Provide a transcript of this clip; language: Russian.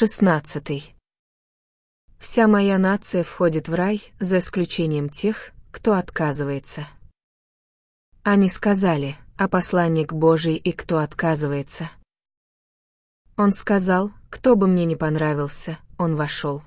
Шестнадцатый. Вся моя нация входит в рай, за исключением тех, кто отказывается. Они сказали, а посланник Божий и кто отказывается. Он сказал, кто бы мне не понравился, он вошел.